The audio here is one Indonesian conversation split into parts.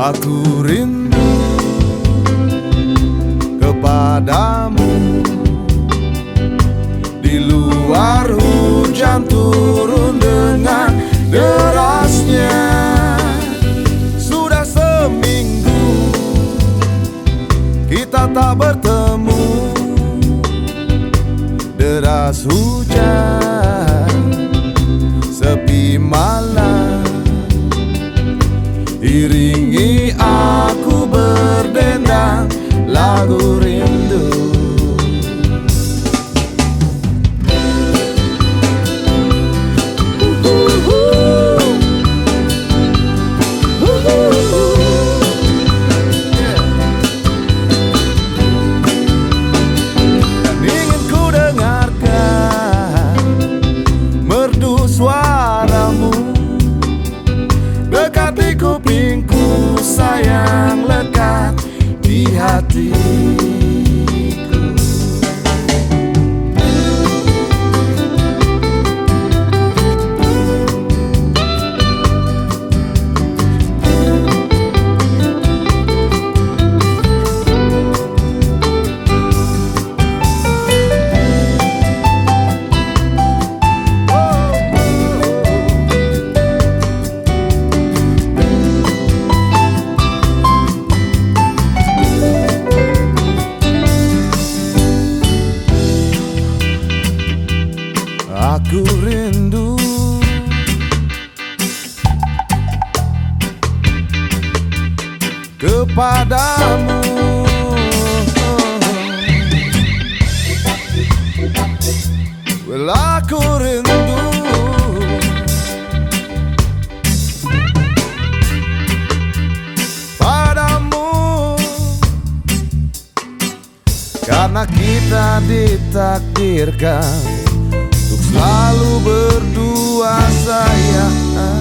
Aku rindu kepadamu. Di luar hujan turun dengan derasnya. Sudah seminggu kita tak bertemu. Deras hujan Sepi malam Iringi aku berdendang Lagu rindu. Suaramu Dekat di kupingku sayang lekat di hatiku Kepadamu. Well, aku rindu. Padamu. Karena kita ditakdirkan untuk selalu berdua sayang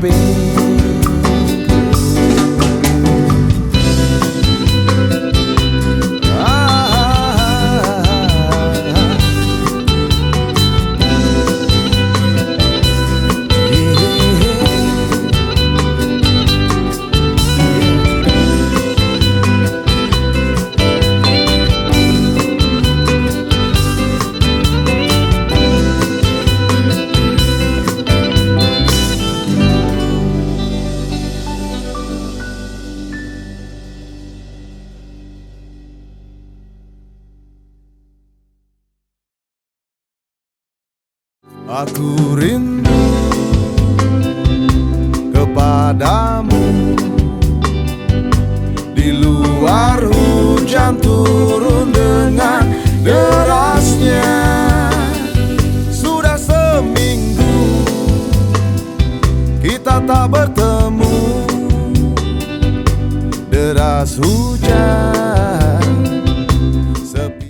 be. Aku rindu kepadamu. Di luar hujan turun dengan derasnya. Sudah seminggu kita tak bertemu. Deras hujan